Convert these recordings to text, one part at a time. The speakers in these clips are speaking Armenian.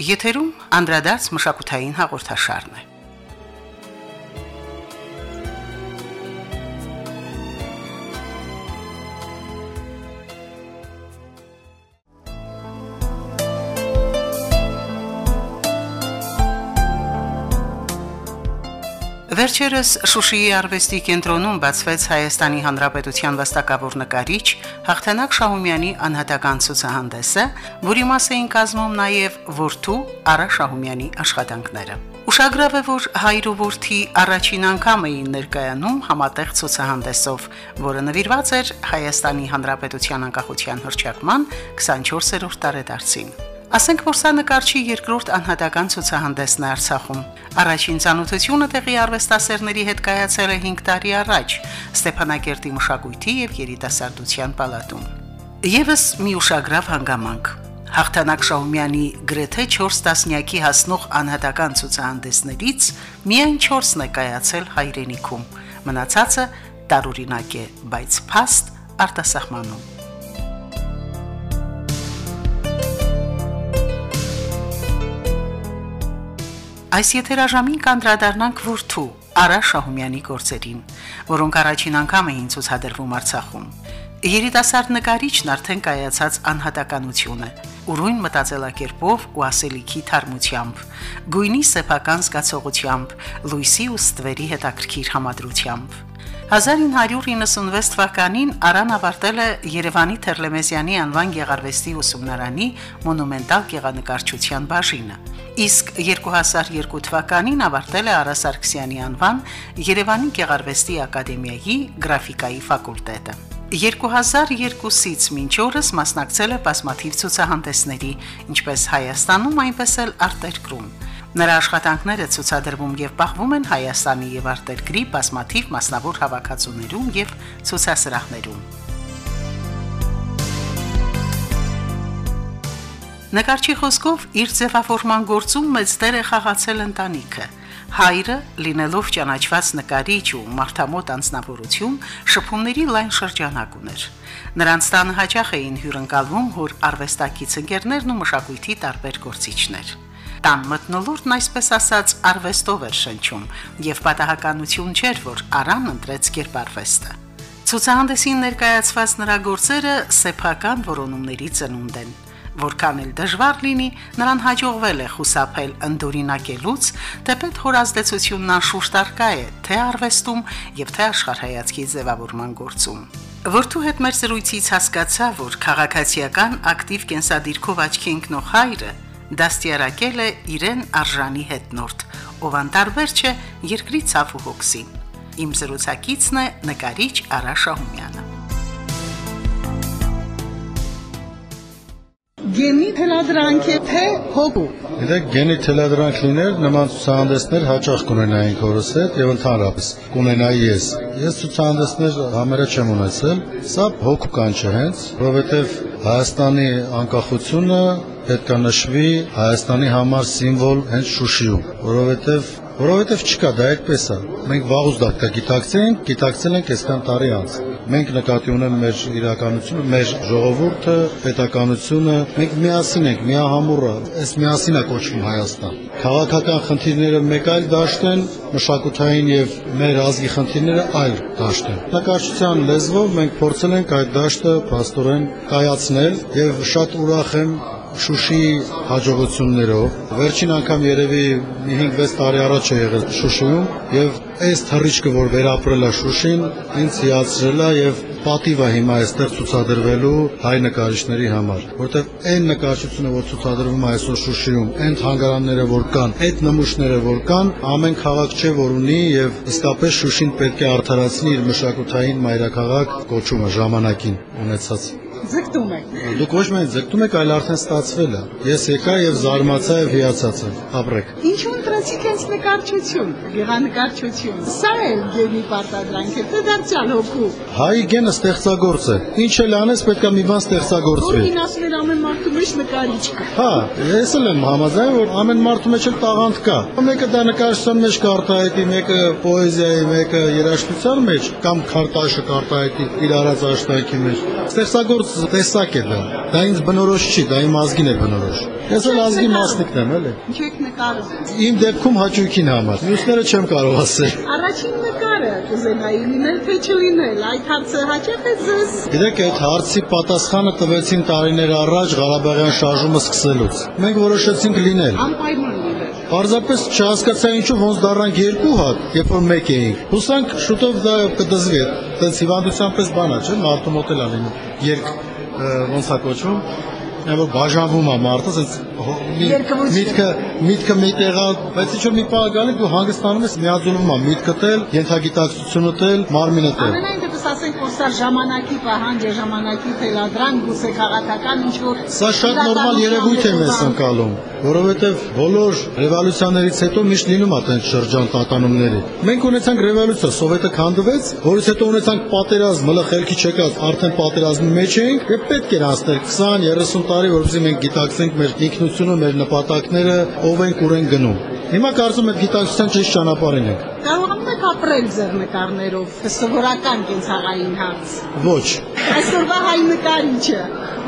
Եթերում անդրադարձ մշակութային հաղորդաշարն է։ Վերջերս Շուշիի արվեստի կենտրոնում բացվեց Հայաստանի Հանրապետության վաստակավոր նկարիչ Հաղթանակ Շահումյանի անհատական ցուցահանդեսը, որի մաս էին կազմում նաև Որթու Արա Շահումյանի աշխատանքները։ Ուշագրավ է, որ հայր ու որդի առաջին անգամ էին ներկայանում համատեղ ցուցահանդեսով, որը նվիրված էր Հայաստանի Հանրապետության անկախության հռչակման 24-րդ տարեդարձին։ Ասենք որ սա նկարչի երկրորդ անհատական ցուցահանդեսն է Արցախում։ Առաջին ցանոթությունը տեղի արվեստասերների հետ կայացել է 5 տարի առաջ Ստեփանակերտի մշակույթի եւ երիտասարդության պալատում։ Եվս մի ուշագրավ հանգամանք։ Հաղթանակ Շահումյանի գրեթե 4 տասնյակի հասնող անհատական ցուցահանդեսներից միայն 4-ն է կայացել հայրենիքում։ Մնացածը տարօրինակ է, բայց փաստ արտասահմանում։ Այս եթերաժամին կանդրադառնանք Վուրթու Արա Շահումյանի գործերին, որոնք առաջին անգամ էին ցուցադրվում Արցախում։ Երիտասարդ նկարիչն արդեն կայացած անհատականություն է, ուրույն մտածելակերպով ու ասելիքի թարմությամբ, գույնի սեփական զգացողությամբ, լույսի ու ստվերի հետաքրքիր համադրությամբ։ 1996 թվականին Արան ավարտել է Երևանի Թերլեմեզյանի անվան գեղարվեստի ուսումնարանի մոնումենտալ գեղանկարչության բաժինը։ Իսկ 2002 թվականին ավարտել է Արա Սարգսյանի անվան Երևանի Գեղարվեստի ակադեմիայի գրաֆիկայի ֆակուլտետը։ 2002-ից մինչ օրս մասնակցել է բազմաթիվ ցուցահանդեսների, ինչպես Հայաստանում, այնպես էլ արտերկրում։ Նրա աշխատանքները ցուցադրվում եւ պահվում են Հայաստանի եւ արտերկրի բազմաթիվ մասնավոր հավաքածուներում եւ ցուցասրահներում։ Նկարչի խոսքով իր ձևավորման գործում մեծ դեր է խաղացել ընտանիքը։ Հայրը, լինելով ճանաչված նկարիչ ու մարդամոտ անձնավորություն, շփումների լայն շրջանակ ուներ։ Նրանց տանը հաճախ էին հյուրընկալվում հոր արվեստակից ընկերներն ու մշակույթի տարբեր գործիչներ։ Տան մտնոլորտն այսպես ասած արվեստով էր շնչում, եւ պատահականություն չէր, որ Արան ընտրեց կերպարվեստը։ Ցուցահանդեսին ներկայացված նրա գործերը սեփական որոնումների ծնունդ են որքան էլ դժվար լինի, նրան հաջողվել է խուսափել ընդօրինակելուց, թեպետ հորազդեցությունն անշուշտ արկա է թե արվեստում եւ թե աշխարհայացքի ձևավորման գործում։ Որթու հետ մեր զրույցից հասկացա, որ քաղաքացիական ակտիվ կենսադիրքով աչքի ընկնող հայրը դաստիարակել է իրեն արժանի հետնորդ, ով անտարբեր չէ երկրի ցավ ու հոգսին։ Իմ զրուցակիցն է նկարիչ Արա Շահումյանը։ Գենի թելադրանք է թե հոգու։ Գիտեք, գենի թելադրանք լիներ, նման ցուցահանդեսներ հաճախ կունենային քորս հետ եւ ընդհանրապես կունենայի ես։ Ես ցուցահանդեսներ համերը չեմ ունեցել, սա հոգու կանչ է հենց, որովհետեւ Հայաստանի անկախությունը պետք է նշվի Հայաստանի համար սիմվոլ հենց Շուշիում, որովհետև որովհետև չկա, դա այդպես է։ Մենք վաղուց դա կգիտակցենք, գիտակցել ենք այսքան տարի անց։ Մենք նկատի ունենք մեր իրականությունը, մեր ժողովուրդը, պետականությունը, մենք միասին ենք, միահամուռ է, այս միասին է կոչվում Հայաստան։ Քաղաքական խնդիրները մեկ այլ դաշտ են, մշակութային եւ մեր ազգի խնդիրները այլ դաշտ են։ Նկարչության լեզվով մենք փորձել ենք այդ դաշտը փաստորեն կայացնել եւ շատ ուրախ եմ Շուշիի հաջողություններով վերջին անգամ երևի 5-6 տարի առաջ է եղել Շուշիում եւ այս թռիչքը որ վերապրել է Շուշին ինձ հիացրել է եւ պատիվ է հիմա այստեղ ցուցադրվելու հայ նկարիչների համար, որտեղ այն նկարչությունը, որ ցուցադրվում է այսօր Շուշիում, այն հանգարանները, որ կան, այդ նմուշները, որ կան, ամեն քաղաք չէ, որ ունի եւ իսկապես Շուշին պետք է արդարացնի իր մշակութային մայրաքաղաք կոչումը ժամանակին ունեցած ձգտում եք։ Դուք ոչ միայն ձգտում եք, այլ արդեն ստացվել է։ Ես եկա եւ զարմացա եւ հիացած եմ։ Ապրեք։ Ինչու ընտրեցիք այս նկարչություն, գեղանկարչություն։ Սա է գենի պարտադրանքը, դարձյալ հոգու։ Հայի գենը ստեղծագործ է։ Ինչ էլ անես, պետք է մի բան ստեղծագործվի։ Որին ասում են ամեն մարդու մեջ նկարիչ կա։ Հա, ես էլ եմ համաձայն, որ ամեն մարդու մեջ էլ տաղանդ կա։ Մեկը դա նկարչության մեջ կարտահայտի, մեկը պոեզիայի, մեկը երաժշտության մեջ կամ քարտաշը կարտահայտի իր արած աշխատանքի մեջ։ Ստեղծագործ տեսակ է դա։ Դա ինձ բնորոշ չի, դա իմ ազգին է բնորոշ։ Ես էլ ազգի մասնիկն եմ, էլի։ Ինչ եք նկարում։ Իմ դեպքում հաճույքին համար։ Մյուսները չեմ կարող ասել։ Առաջին նկարը կուզենայի լինել թե չլինել, այդ հարցը հաճախ է ձեզ։ Գիտեք, այդ հարցի պատասխանը տվեցին տարիներ առաջ Ղարաբաղյան շարժումը սկսելուց։ Մենք որոշեցինք լինել։ Անպայման լինել։ Պարզապես չհասկացա ինչու ոնց դառնանք երկու հատ, երբ որ մեկ էինք։ Հուսանք շուտով դա կդզվի։ Դից հիվանդության պես բան է, չէ՞, մարդու մոտ էլ ալին։ Երկ ոնց է կոչվում։ Այն որ բաժանվում է մարդը, ասես միտքը միտքը մի տեղա, բայց ինչ որ մի բան գալի դու հանգստանում ես, միաձուլվում է միտքդ էլ, ենթագիտակցությունդ էլ, մարմինդ էլ։ Ամենայն դեպս ասենք, որ սա ժամանակի պահանջ է, ժամանակի թելադրանք, գուցե քաղաքական ինչ որ Սա շատ նորմալ երևույթ է մեզ ընկալում, որովհետև բոլոր ռևոլյուցիաներից հետո միշտ լինում է տենց շրջան տատանումների։ Մենք ունեցանք ռևոլյուցիա, սովետը քանդվեց, որից հետո ունեցանք պատերազմ, հələ խելքի չեկած, արդեն պատերազմի մեջ էինք, եւ պետք էր անցնել 20-30 տարի, որովհետեւ մենք գիտակցենք մեր ինքնությունը, մեր նպատակները, ով ենք ուր ենք գնում։ Հիմա կարծում եմ գիտակցության ճիշտ ճանապարհին ենք։ Կարողանում եք ապրել ձեր նկարներով, սովորական կենցաղային հարց։ Ոչ, Այսօրվա հայ նկարիչը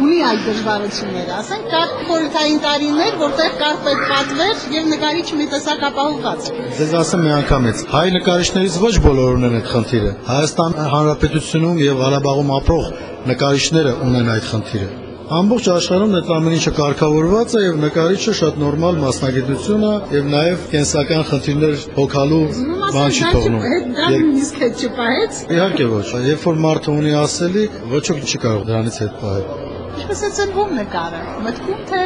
ունի այդ դժվարությունները։ Ասենք կար խորհրդային տարիներ, որտեղ կար պետ պատվեր եւ նկարիչը մի տեսակ ապահովված։ Ձեզ ասեմ մի անգամից, հայ նկարիչներից ոչ բոլորը ունեն այդ խնդիրը։ Հայաստան Հանրապետությունում եւ Ղարաբաղում ապրող նկարիչները ունեն այդ խնդիրը։ Ամբողջ աշխարհում այդ ամեն ինչը կարգավորված է եւ նկարիչը շատ նորմալ մասնագիտություն է եւ նաեւ կենսական խնդիրներ հոգալու բան չի թողնում։ նույնիսկ հետ չպահեց։ Իհարկե ոչ։ Երբ որ մարդը ունի ասելիք, ոչ ոք չի կարող դրանից հետ պահել։ Ինչպես է ծնվում նկարը։ Մտքում թե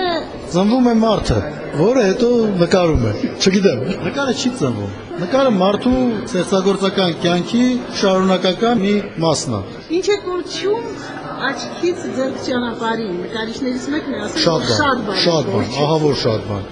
Ծնվում է մարդը, որը հետո նկարում է։ Չգիտեմ, նկարը չի ծնվում։ Նկարը մարդու ստեղծագործական կյանքի շարունակական մի մասն է։ ինչ է կորչում աչքից ձեռք ճանապարհին։ Նկարիչներից մեկն է ասում Շատ բան, շատ բան, ահա որ շատ բան։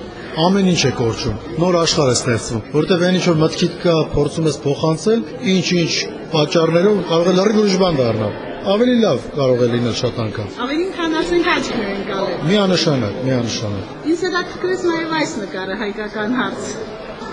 Ամեն ինչ է կորչում։ Նոր աշխարհ է ստեղծվում, որովհետև այն ինչ որ մտքիդ կա, փորձում ես փոխանցել, ինչ-ինչ պատճառներով կարող է լրիվ ուրիշ բան դառնալ։ Ավելի լավ կարող է լինել շատ անգամ։ Ավելին քան ասենք աչքն է ընկալել։ Միանշանակ, միանշանակ։ Ինձ հետաքրքրեց նաև այս նկարը հայկական հարց։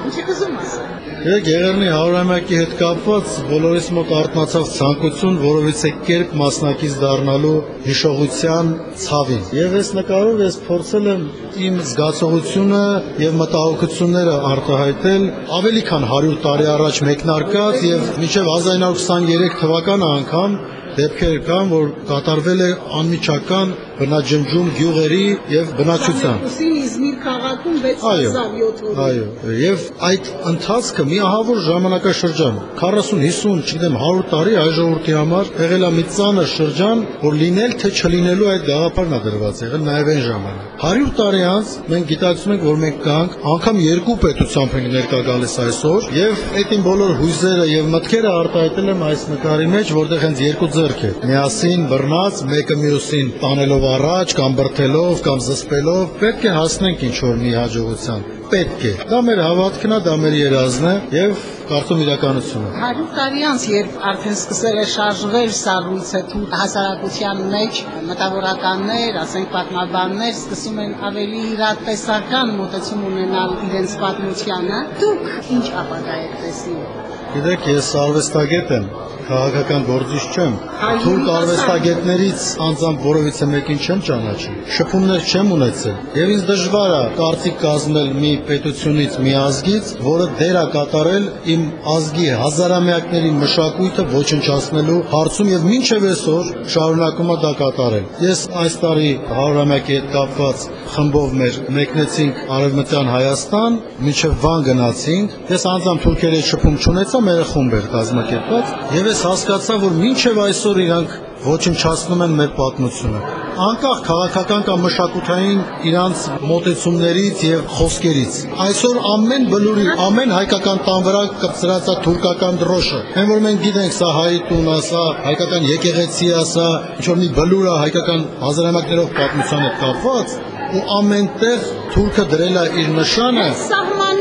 Ինչ եք ուզում ասել։ Երեք Գեղերնի հարյուրամյակի հետ կապված բոլորիս մոտ արտնացավ ցանկություն, որովհետեւ կերպ մասնակից դառնալու հիշողության ցավին։ Եվ այս նկարով ես փորձել եմ իմ զգացողությունը եւ մտահոգությունները արտահայտել ավելի քան 100 տարի առաջ մեկնարկած եւ մինչեւ 1923 թվականը անգամ դեպքեր կան, որ կատարվել է անմիջական բնաջնջում գյուղերի եւ բնակչության։ Ուսին Իզմիր քաղաքում Այո, 6700 հոգի։ այո, եւ այդ ընթացքը մի ահավոր ժամանակաշրջան 40-50, չգիտեմ 100 տարի այ ժողովրդի համար եղել է մի ծանր շրջան, որ լինել թե չլինելու այդ գաղափարն է դրված եղել նաեւ այն ժամանակ։ 100 տարի անց մենք գիտակցում ենք, որ մենք կանք անգամ երկու պետությամբ ենք ներկա գալիս այսօր եւ այդին բոլոր հույզերը եւ մտքերը արտահայտել եմ այս նկարի մեջ, որտեղ հենց երկու ձեռք է։ Միասին բռնած, մեկը մյուսին տանելով առաջ կամ բրթելով կամ զսպելով, պետք է հասնենք ինչ որ մի հաջողության։ Պետք է։ Դա մեր հավատքն է, դա մեր երազն է եւ կարծում իրականություն է։ 100 տարի անց, երբ արդեն սկսել է շարժվել սա լույսը թու հասարակության մեջ, մտավորականներ, ասենք պատմաբաններ սկսում են ավելի իրատեսական մոտեցում ունենալ իրենց պատմությանը, դուք ինչ ապագա եք տեսնում։ Գիտեք, ես արվեստագետ եմ, քաղաքական գործիչ չեմ։ Թուրք արվեստագետներից անձամբ որևիցե մեկին չեմ ճանաչի։ Շփումներ չեմ ունեցել։ Եվ ինձ դժվար է կարծիք կազմել մի պետությունից, մի ազգից, որը դեր է կատարել իմ ազգի հազարամյակների մշակույթը ոչնչացնելու հարցում եւ մինչեւ այսօր շարունակում է դա կատարել։ Ես այս տարի հարյուրամյակի հետ կապված խմբով մեր մեկնեցինք Արևմտյան Հայաստան, մինչև Վան գնացինք։ Ես անձամբ թուրքերի շփում չունեցա, մեր խումբ էր կազմակերպված, եւ ես հասկացա, որ մինչև այսօր իրանք ոչնչացնում են մեր պատմությունը։ Անկախ քաղաքական կամ մշակութային իրանց մոտեցումներից եւ խոսքերից։ Այսօր ամեն բլուրի, ամեն հայկական տան վրա կծրած է թուրքական դրոշը։ Այն որ մենք գիտենք, սա հայի տուն է, սա հայկական եկեղեցի է, սա ինչ որ մի բլուր է հայկական հազարամյակներով պատմության հետ կապված, ու ամենտեղ թուրքը դրել է իր նշանը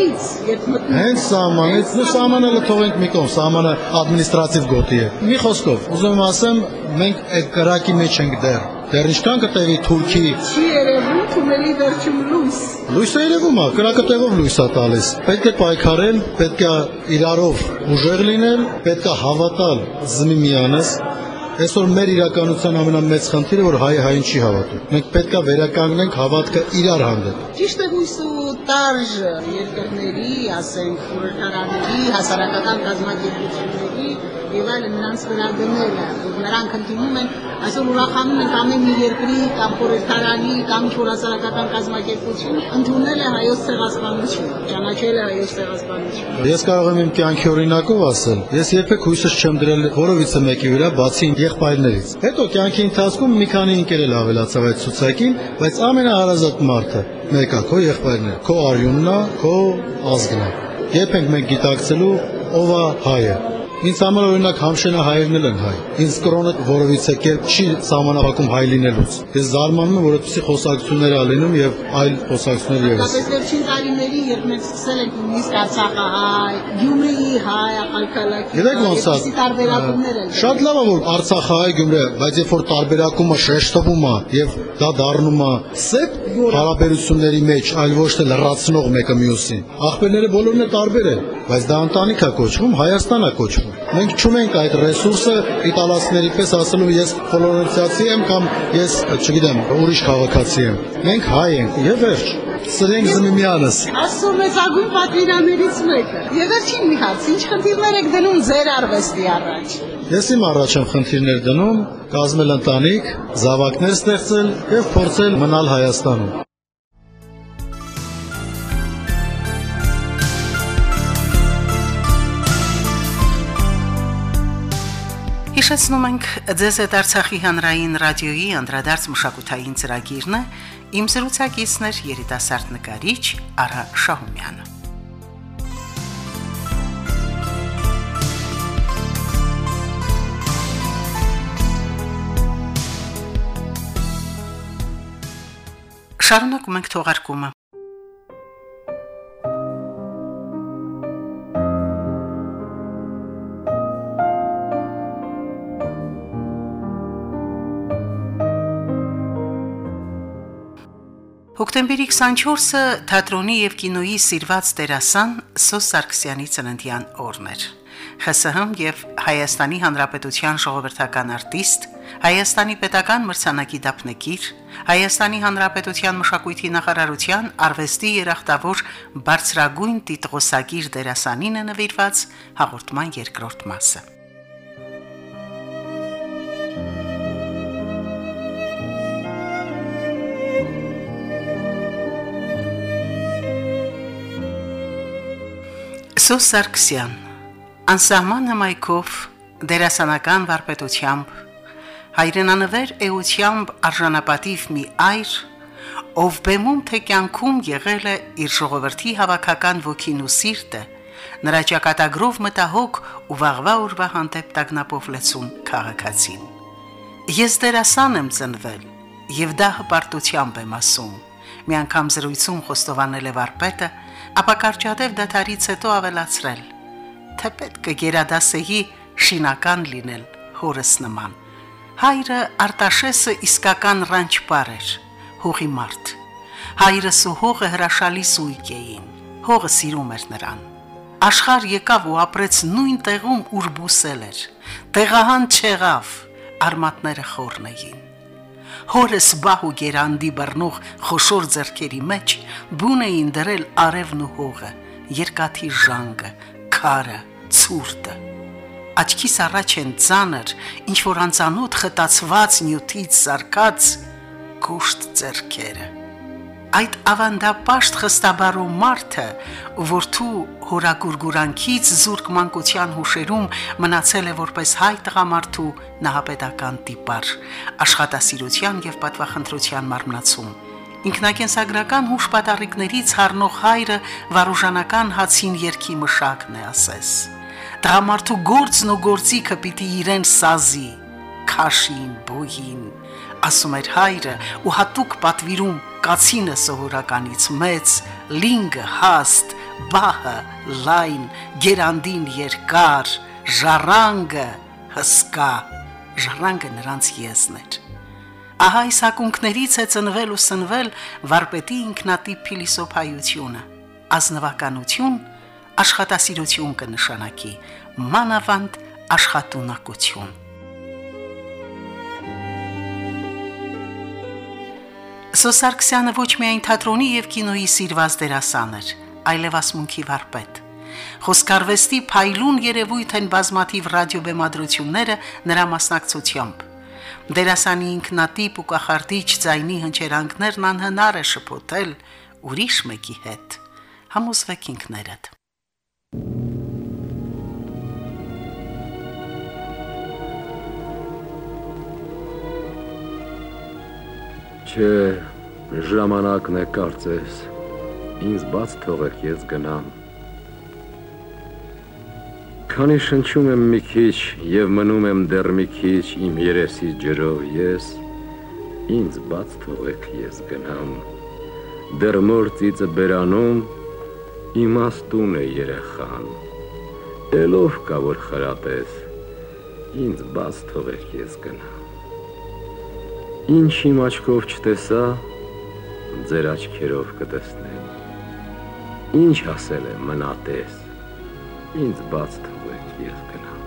Սահմանից, երբ մտնում Հենց սահմանից, նո սահմանելը թողենք մի կողմ, սահմանը ադմինիստրատիվ գոտի է։ Մի խոսքով, ուզում եմ ասեմ, մենք այդ կրակի մեջ ենք դեռ։ Դեռ ինչքան կտևի Թուրքի չի երևում թունելի վերջում լույս։ լույսը երևում է, կրակը տեղով լույս է տալիս։ Պետք է պայքարել, պետք է իրարով ուժեղ լինել, պետք է հավատալ զմի միանես։ Այսօր մեր իրականության ամենամեծ խնդիրը որ հայը հային չի հավատում։ Մենք պետքա վերականգնենք հավատքը իրար հանդեպ։ Ճիշտ է հույս ու տարժ երկրների, ասենք, խորհրդարանների, հասարակական կազմակերպությունների եւ այլն նրանց վրա դնելը, որ նրանք ընդունում են, այսօր ուրախանում են ամեն մի երկրի կամ խորհրդարանի կամ չորասարակական կազմակերպություն ընդունել է հայոց ցեղասպանությունը, ճանաչել է հայոց ցեղասպանությունը։ Ես կարող եմ իմ կյանքի օրինակով ասել, ես երբեք հույսս չեմ դրել որովիցե մեկի վրա, բացի եղբայրներից։ Հետո կյանքի ընթացքում մի քանի ընկեր էլ ավելացավ այդ ցուցակին, բայց ամենահարազատ մարդը մեկա քո եղբայրն է, քո արյունն է, քո ազգն է։ Երբ ենք մենք գիտակցելու ով է հայը։ Ինձ համար օրինակ համշենա հայերն են հայ։ Ինձ կրոնը որովիցե կերպ չի սահմանափակում հայ լինելուց։ Ես զարմանում եմ, որ այդպիսի խոսակցություններ ա լինում եւ այլ խոսակցություններ եւս։ Հատկապես վերջին տարիներին, երբ մենք սկսել ենք նույնիսկ Արցախը հայ, Գյումրիի հայ, Ակալքալակի։ Գիտեք ոնց է։ տարբերակումներ են։ Շատ լավ է որ Արցախը հայ Գյումրի, բայց երբ որ տարբերակումը շեշտվում է եւ դա դառնում է սեփ հարաբերությունների մեջ, այլ ոչ թե լրացնող մեկը մյուսին։ Ախպերները բոլորն է տարբեր են, բայց դա ընտանիք է կոչվում, Հայաստան է կոչվում։ Մենք չունենք այդ ռեսուրսը իտալացիների պես ասելու ես ֆլորենցիացի եմ կամ ես, չգիտեմ, ուրիշ քաղաքացի եմ։ Մենք հայ ենք եւ վերջ։ Սրենք զմիմյանս։ Աստծո մեծագույն պատվիրաներից մեկը։ Եվ վերջին մի հարց, ինչ խնդիրներ եք դնում ձեր արվեստի առաջ։ Ես իմ առաջ եմ խնդիրներ դնում, կազմել ընտանիք, զավակներ ստեղծել եւ փորձել մնալ Հայաստանում։ Հիշեցնում ենք ձեզ այդ Արցախի հանրային ռադիոյի անդրադարձ մշակութային ծրագիրն է իմ զրուցակիցներ երիտասարդ նկարիչ Արա Շահումյանը Շարունակում ենք թողարկումը Հոկտեմբերի 24-ը թատրոնի եւ կինոյի սիրված դերասան Սոս Սարգսյանի ծննդյան օրն էր։ ԽՍՀՄ եւ Հայաստանի Հանրապետության ժողովրդական արտիստ, Հայաստանի Պետական մրցանակի դափնեկիր, Հայաստանի Հանրապետության մշակույթի նախարարության արվեստի երախտավոր բարձրագույն տիտղոսագիր դերասանին է նվիրված հաղորդման երկրորդ մասը։ Սոս Սարգսյան անսահման հմայքով դերասանական վարպետությամբ հայրենանվեր էությամբ արժանապատիվ մի այր ով բեմում թե կյանքում եղել է իր ժողովրդի հավաքական ոգին ու սիրտը նրա ճակատագրով մտահոգ ու վաղվա օրվա հանդեպ տագնապով լեցուն քաղաքացին ես դերասան եմ ծնվել եւ դա հպարտությամբ եմ ասում մի անգամ զրույցում խոստովանել է վարպետը ապա կարճատև դաթարից հետո ավելացրել. թե պետք է գերադասեի շինական լինել հորս նման։ Հայրը Արտաշեսը իսկական ռանչպար էր, հողի մարդ։ Հայրս ու հողը հրաշալի սույկ էին։ Հողը սիրում էր նրան։ Աշխար եկավ ու ապրեց նույն տեղում, ուր բուսել էր։ Տեղահան չեղավ, արմատները խորն էին հորս բահ ու գերանդի բռնող խոշոր зерքերի մեջ բուն էին դրել արևն ու հողը, երկաթի ժանգը, քարը, ցուրտը։ Աչքիս առաջ են ցաներ, ինչ որ անծանոթ խտացված նյութից սարկած կոշտ зерքերը այդ ավանդապաշտ խստաբարու մարդը, որթու հորագուրգուրանքից զուրկ մանկության հուշերում մնացել է որպես հայ տղամարդու նահապետական տիպար, աշխատասիրության եւ պատվախնդրության մարմնացում։ Ինքնակենսագրական հուշ պատառիկներից հառնող հայրը վարուժանական հացին երկի մշակն է ասես։ Տղամարդու գործն ու գործիքը պիտի իրեն սազի, քաշին, բոյին, ասում էր հայրը ու հատուկ պատվիրում կացինը սովորականից մեծ, լինգը հաստ, բահը լայն, գերանդին երկար, ժառանգը հսկա, ժառանգը նրանց եզն էր։ Ահա այս ակունքներից է ծնվել ու սնվել վարպետի ինքնատիպ փիլիսոփայությունը, ազնվականություն, աշխատասիրություն կնշանակի, մանավանդ աշխատունակություն։ Սոսարքսյանը ոչ միայն թատրոնի եւ կինոյի սիրված դերասան էր, այլև ասմունքի վարպետ։ Խոսքարվեստի փայլուն երևույթ են բազմաթիվ ռադիոբեմադրությունները նրա մասնակցությամբ։ Դերասանի ինքնատիպ ու կախարդիչ ձայնի հնչերանգներն անհնար է շփոթել ուրիշ մեկի հետ։ Համոզվեք ինքներդ։ Չէ, ժամանակն է կարծես։ Ինձ բաց թողեք ես գնամ։ Քանի շնչում եմ մի քիչ եւ մնում եմ դեռ մի քիչ իմ երեսի ջրով ես, ինձ բաց թողեք ես գնամ։ Դեռ մոր ծիծը բերանում իմաստուն է երեխան։ Էլով կա որ խրատես, ինձ բաց թողեք ես գնամ։ Ինչ իմ աչքով չտեսա, ձեր աչքերով կտեսնեմ։ Ինչ ասել է մնատես, ինձ բաց թվեք ես գնամ։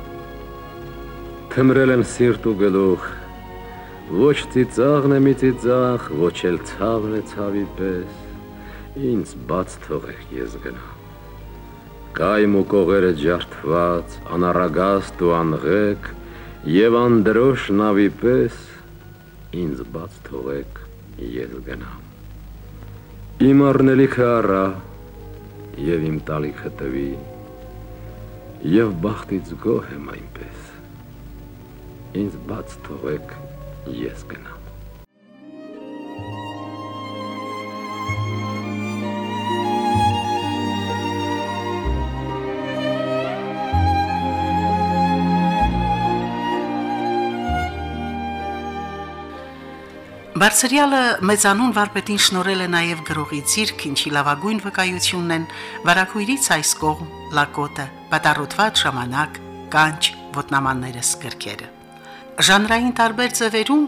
Թմրել եմ սիրտ ու գլուխ, ոչ ծիծաղն է մի ծիծաղ, ոչ էլ ցավն է ցավի պես, ինձ բաց թողեք ես գնամ։ Կայմ ու կողերը ջարդված, անառագաստ ու անղեկ, եւ անդրոշ նավի պես ինձ բաց թողեք ես գնամ իմ առնելիքը առա եւ իմ տալիքը տվի եւ բախտից գոհ եմ այնպես ինձ բաց թողեք ես գնամ Բարձրյալը մեծանուն վարպետին շնորել է նաև գրողի ցիրք, ինչի լավագույն վկայությունն են վարակույրից այս կողմ լակոտը, պատառոտված ժամանակ, կանչ, ոտնամաններս գրքերը։ Ժանրային տարբեր ձևերում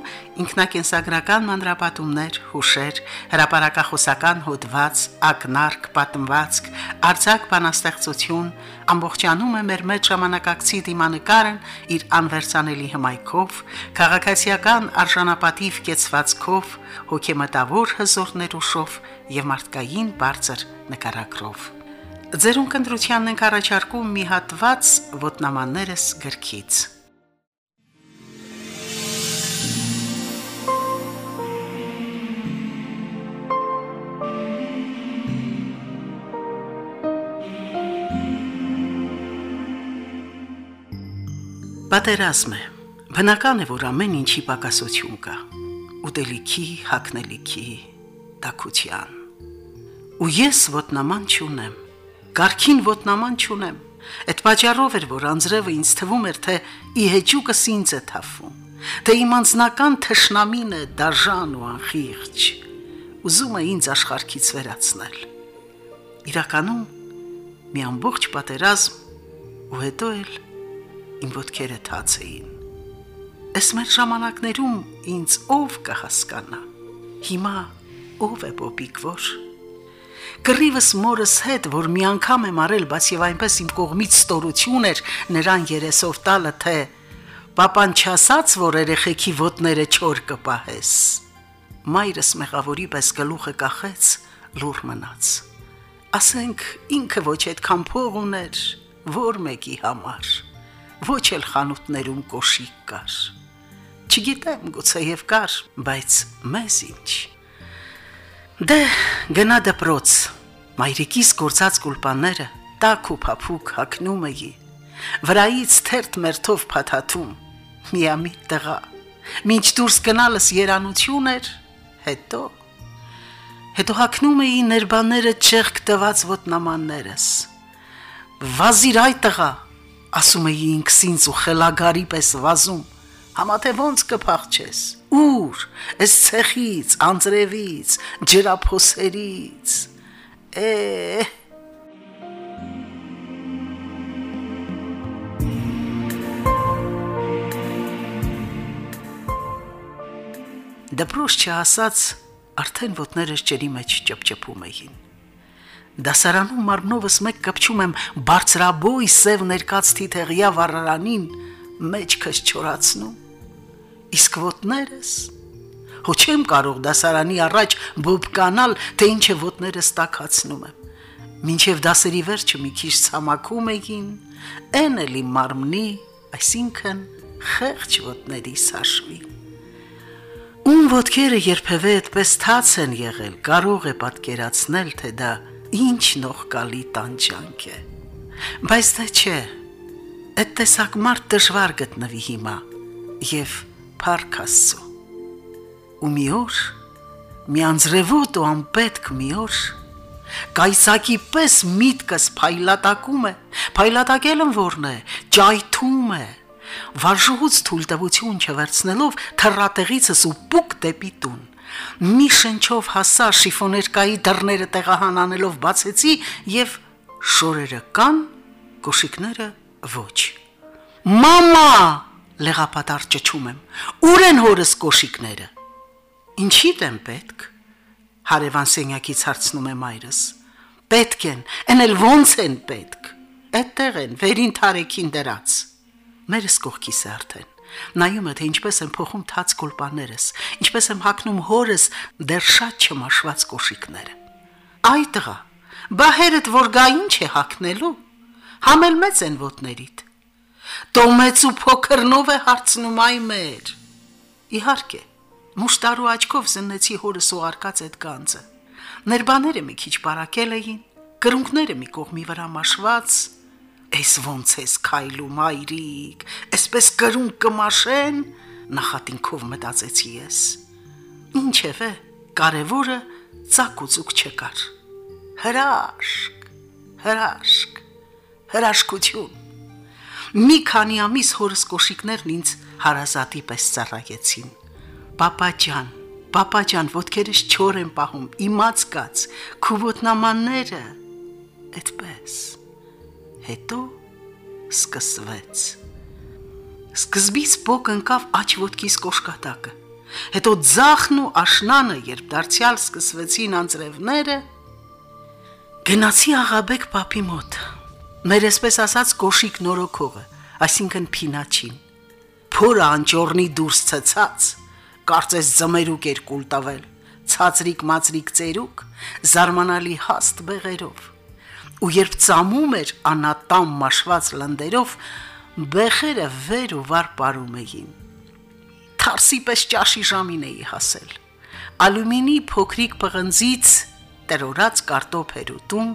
ինքնակենսագրական մանրապատումներ, հուշեր, հրապարակախոսական հոդված, ակնարկ, պատմվածք, արձակ բանաստեղծություն ամբողջանում է մեր մեջ ժամանակակցի դիմանկարն իր անվերցանելի հմայքով, քաղաքացիական արժանապատիվ կեցվածքով, հոգեմտավոր հզորներուշով եւ մարդկային բարձր նկարագրով։ Ձերուն կնդրությանն ենք առաջարկում մի հատված ոտնամաններս գրքից։ Պատերազմ է։ Բնական է, որ ամեն ինչի պակասություն կա։ Ուտելիքի, հակնելիքի, տակության։ Ու ես ոտնաման չունեմ։ Գարքին ոտնաման չունեմ։ Այդ պատճառով էր, որ անձրևը ինձ թվում էր, թե ի հեճուկս ինձ է թափվում, թե իմ անձնական թշնամին է դաժան ու անխիղճ։ Ուզում է ինձ աշխարհքից վերացնել։ Իրականում մի ամբողջ պատերազմ ու հետո էլ իմ ոտքերը թաց էին։ Էս մեր ժամանակներում ինձ ով կհասկանա։ Հիմա ով է Բոբիկ որ։ Գրիվս մորս հետ, որ մի անգամ եմ արել, բայց եւ այնպես իմ կողմից ստորություն էր նրան երեսով տալը, թե Պապան չասաց, որ երեխեքի ոտները չոր կպահես։ Մայրս մեղավորի պես գլուխը կախեց, լուր մնաց։ Ասենք ինքը ոչ այդքան փող ուներ, որ մեկի համար ոչ էլ խանութներում կոշիկ կար։ Չգիտեմ, գուցե եւ կար, բայց մեզ ինչ։ Դե գնա դպրոց։ Մայրիկիս գործած գուլպանները տակ ու փափուկ հակնում էի։ Վրայից թերթ մերթով փաթաթում։ Միամիտ տղա։ Մինչ դուրս գնալս երանություն էր, հետո հետո հակնում էի ներբանները չեղք տված ոտնամաններս։ Վազիր այ տղա, ասում էի ինքս ինձ ու խելագարի պես վազում, համա թե ոնց կփախչես։ Ուր, այս ցეხից, անձրևից, ջրափոսերից։ Է Դպրոց չհասած արդեն ոտներս ջերի մեջ ճպճպում էին։ Դասարանում մարմնովս մեկ կպչում եմ բարձրաբոյ սև ներկած թիթեղյա վառարանին մեջքս չորացնում։ Իսկ ոտներս Հո չեմ կարող դասարանի առաջ բոբկանալ, թե ինչ է ոտներս տակացնում եմ։ Մինչև դասերի վերջը մի քիչ ցամաքում էին, այն էլի մարմնի, այսինքն խեղճ ոտների սաշվի։ Ում ոտքերը երբևէ այդպես թաց են եղել, կարող է պատկերացնել, թե դա ինչ նողկալի տանջանք է։ Բայց դա չէ։ Այդ տեսակ մարդ դժվար գտնվի հիմա եւ փառք Աստծո։ Ու մի օր, մի անձրևոտ ու անպետք մի օր, Կայսակի պես միտքս փայլատակում է, փայլատակելն որն է, ճայթում է, վարժուհուց թույլտվություն չվերցնելով թռատեղիցս ու պուկ դեպի տուն։ Մի շնչով հասա շիֆոներկայի դռները տեղահանանելով բացեցի եւ շորերը կան, կոշիկները ոչ։ Մամա, լեղապատար ճչում եմ։ Ուր են հորս կոշիկները։ Ինչի՞ դեմ պետք։ Հարևան սենյակից հարցնում է մայրս։ Պետք են, էնել ոնց են պետք։ Այդտեղ են, վերին թարեքին դրած մերս կողքիս է արդեն։ Նայում է, թե ինչպես եմ փոխում թաց կոլպաներս, ինչպես եմ հակնում հորս դեռ շատ չմաշված կոշիկները։ Այ տղա, բահերդ որ գա ինչ է հակնելու, համել մեծ են ոտներիդ։ Տոմեց ու փոքրնով է հարցնում այ մեր։ Իհարկե, մուշտարու աչքով զննեցի հորս ու արկած այդ գանձը։ Ներբաները մի քիչ բարակել էին, կրունկները մի կողմի վրա մաշված, Էս ոնց էս քայլում այրիկ, այսպես կրուն կմաշեն, նախատինքով մտածեցի ես։ Ինչևէ, կարևորը ցակուցուկ չկար։ Հրաշք, հրաշք, հրաշքություն։ Մի քանի ամիս հորս կոշիկներն ինձ հարազատի պես ծառայեցին։ Պապա ջան, պապա ջան, ոտքերս չոր են պահում, իմաց կաց, քու ոտնամանները, այդպես հետո սկսվեց։ Սկզբից փոք ընկավ աչ ոտքիս կոշկատակը։ Հետո ձախն ու աշնանը, երբ դարձյալ սկսվեցին անձրևները, գնացի աղաբեկ papi մոտ։ Մեր այսպես ասած կոշիկ նորոքողը, այսինքն փինաչին։ Փորը անճորնի դուրս ցցած, կարծես ձմերուկ էր կուլ տվել, ցածրիկ մածրիկ ծերուկ, զարմանալի հաստ բեղերով ու երբ ծամում էր անատամ մաշված լնդերով, բեխերը վեր ու վար ապարում էին։ Թարսի պես ճաշի ժամին էի հասել։ Ալյումինի փոքրիկ պղնձից տրորած կարտոփ էր ուտում,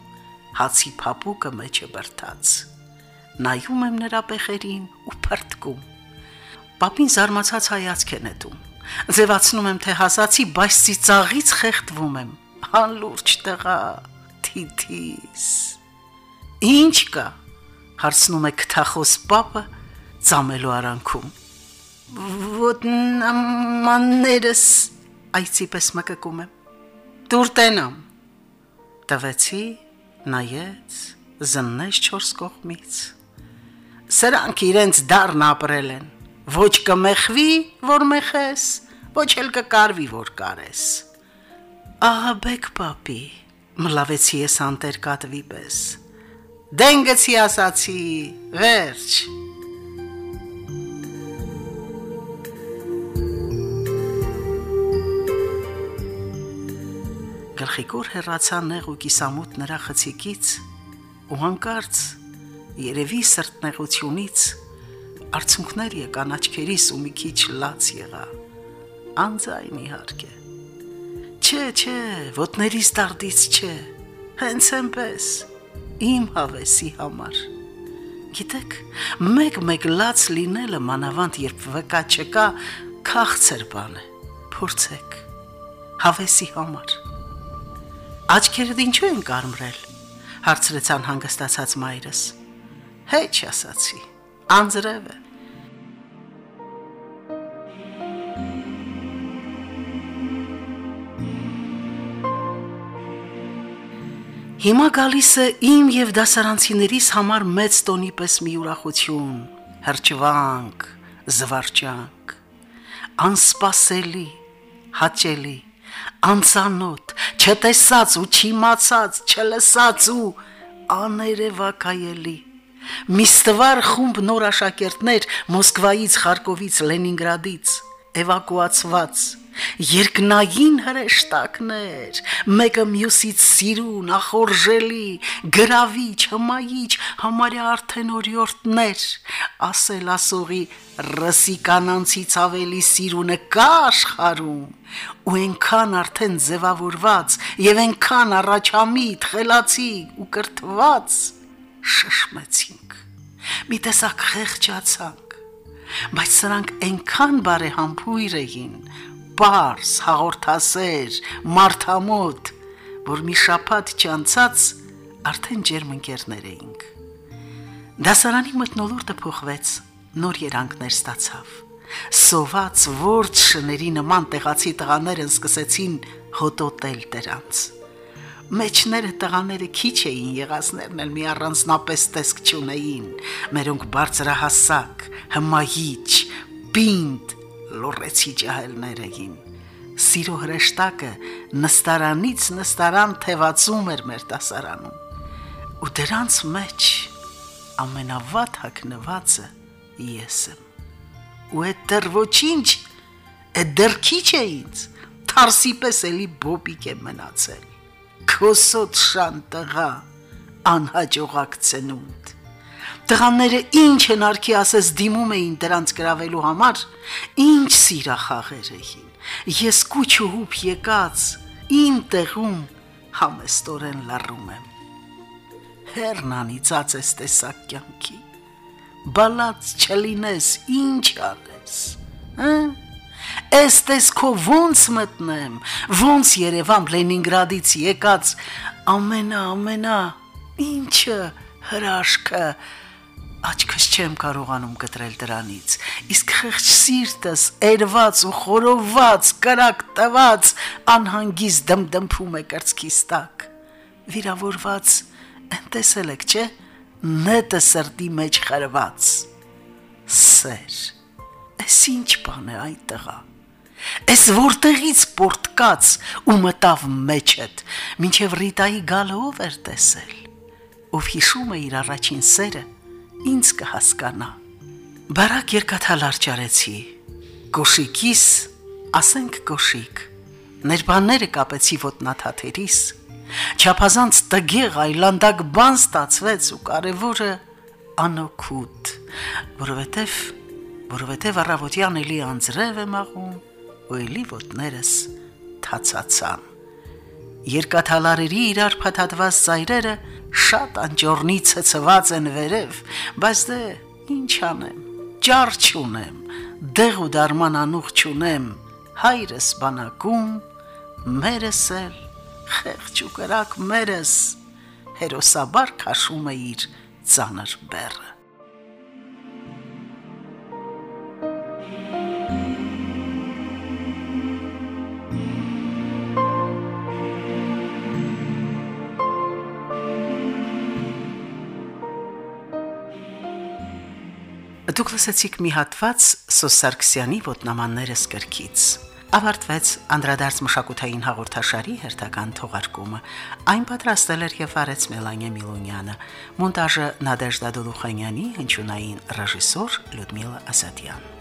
հացի փապուկը մեջը բրթած։ Նայում եմ նրա բեխերին ու փրտկում։ Պապին զարմացած հայացք է նետում։ Ձևացնում եմ, թե հասացի, բայց ծիծաղից խեղդվում եմ։ Անլուրջ տղա, թիթիս։ Ինչ կա։ Հարցնում է քթախոս պապը ծամելու արանքում։ Ոտնամաններս այցիպես մկկում է։ Դուր տենամ։ Տվեցի, նայեց, զննեց չորս կողմից։ Սրանք իրենց դառն ապրել են։ Ոչ կմեղվի, որ մեղես, ոչ էլ կկարվի, որ կարես։ Ահա բեք պապի, մլավեցի ես անտեր կատվի պես։ Դենգեցի ասացի, վերջ։ Գլխիկոր հեռացա նեղ ու կիսամութ նրա խցիկից ու հանկարծ երևի սրտնեղությունից արցունքներ եկան աչքերիս ու մի քիչ լաց եղա։ Անձայն իհարկե Չէ, չէ, ոտներիս դարդից չէ։ Հենց այնպես իմ հավեսի համար։ Գիտեք, մեկ-մեկ լաց լինելը մանավանդ երբ վկա չկա, քաղցր բան է։ Փորձեք հավեսի համար։ Աչքերդ ինչու են կարմրել։ հարցրեց անհանգստացած մայրս։ Հեչ ասացի։ Անձրև է։ Հիմա գալիս է իմ եւ դասարանցիներիս համար մեծ տոնի պես մի ուրախություն, հրճվանք, զվարճանք, անսպասելի, հաճելի, անցանոտ, չտեսած ու չիմացած, չլսած ու աներևակայելի։ Միստվար խումբ նոր աշակերտներ Մոսկվայից, Խարկովից, Լենինգրադից, էվակուացված երկնային հրեշտակներ, մեկը մյուսից սիրուն, ախորժելի, գրավիչ, հմայիչ, համարյա արդեն օրիորդներ, ասել ասողի ռսի կանանցից ավելի սիրունը կա աշխարում, ու այնքան արդեն ձևավորված եւ այնքան առաջամիտ, խելացի ու կրթված շշմեցինք։ Մի տեսակ խեղճացանք, բայց սրանք այնքան բարեհամբույր էին, պարս, հաղորդասեր, մարդամոտ, որ մի շապատ չանցած արդեն ջերմ ընկերներ էինք։ Դասարանի մտնոլորդը փոխվեց, նոր երանքներ ստացավ։ Սոված ворց շների նման տեղացի տղաներն սկսեցին հոտոտել դրանց։ Մեջները տղաները քիչ էին, եղածներն էլ մի առանձնապես տեսք չունեին։ Մերոնք բարձրահասակ, հմայիչ, պինդ, լորեցի ջահելներ էին։ Սիրո հրեշտակը նստարանից նստարան թևածում էր մեր դասարանում։ Ու դրանց մեջ ամենավատ հագնվածը ես եմ։ Ու այդ դեռ ոչինչ, այդ դեռ քիչ է ինձ, թարսի պես էլի բոբիկ է մնացել։ Քոսոտ շան տղա, անհաջողակ ծնունդ։ Տղաները ինչ հնարքի ասես դիմում էին դրանց գրավելու համար, ինչ սիրախաղեր էին։ Ես կուչ ու հուփ եկած իմ տեղում համեստորեն լռում եմ։ Հերնանիցած ես տեսակ կյանքի։ Բալած չլինես, ինչ անես։ Հա? Էս տեսքո ոնց մտնեմ, ոնց Երևան Լենինգրադից եկած ամենա ամենա ինչը հրաշքը աչքս չեմ կարողանում գտրել դրանից իսկ խեղճ սիրտս երված ու խորոված կրակ տված անհանգիստ դմդմփում է կրծքիս տակ վիրավորված ընտեսել եք չէ նետը սրտի մեջ խրված սեր էս ինչ բան է այդ տղա Էս որտեղից պորտկած ու մտավ մեջդ, ինչև Ռիտայի գալը ով էր տեսել։ Ով հիշում է իր առաջին սերը, ինձ կհասկանա։ Բարակ երկաթալար ճարեցի։ Կոշիկիս, ասենք կոշիկ։ Ներբանները կապեցի ոտնաթաթերիս։ Չափազանց տգեղ այլանդակ բան ստացվեց ու կարևորը անօքուտ, որովհետև որովհետև առավոտյան էլի անձրև եմ աղում ու էլի ոտներս թացացան։ Երկաթալարերի իրար փաթաթված ծայրերը շատ անջորնի ցցված են վերև, բայց դե ինչ անեմ, ճար չունեմ, դեղ ու դարման անուղ չունեմ, հայրս բանակում, մերս էլ խեղճ ու կրակ մերս հերոսաբար քաշում է իր ծանր բեռը Դուք լսեցիք մի հատված Սոսարքսյանի ոտնամաններս գրքից։ Ավարտվեց անդրադարձ մշակութային հաղորդաշարի հերթական թողարկումը։ Այն պատրաստել էր եւ արեց Մելանյա Միլոնյանը։ Մոնտաժը Նադեժդա Դոլուխանյանի, հնչյունային ռեժիսոր Լյուդմիլա Ասատյան։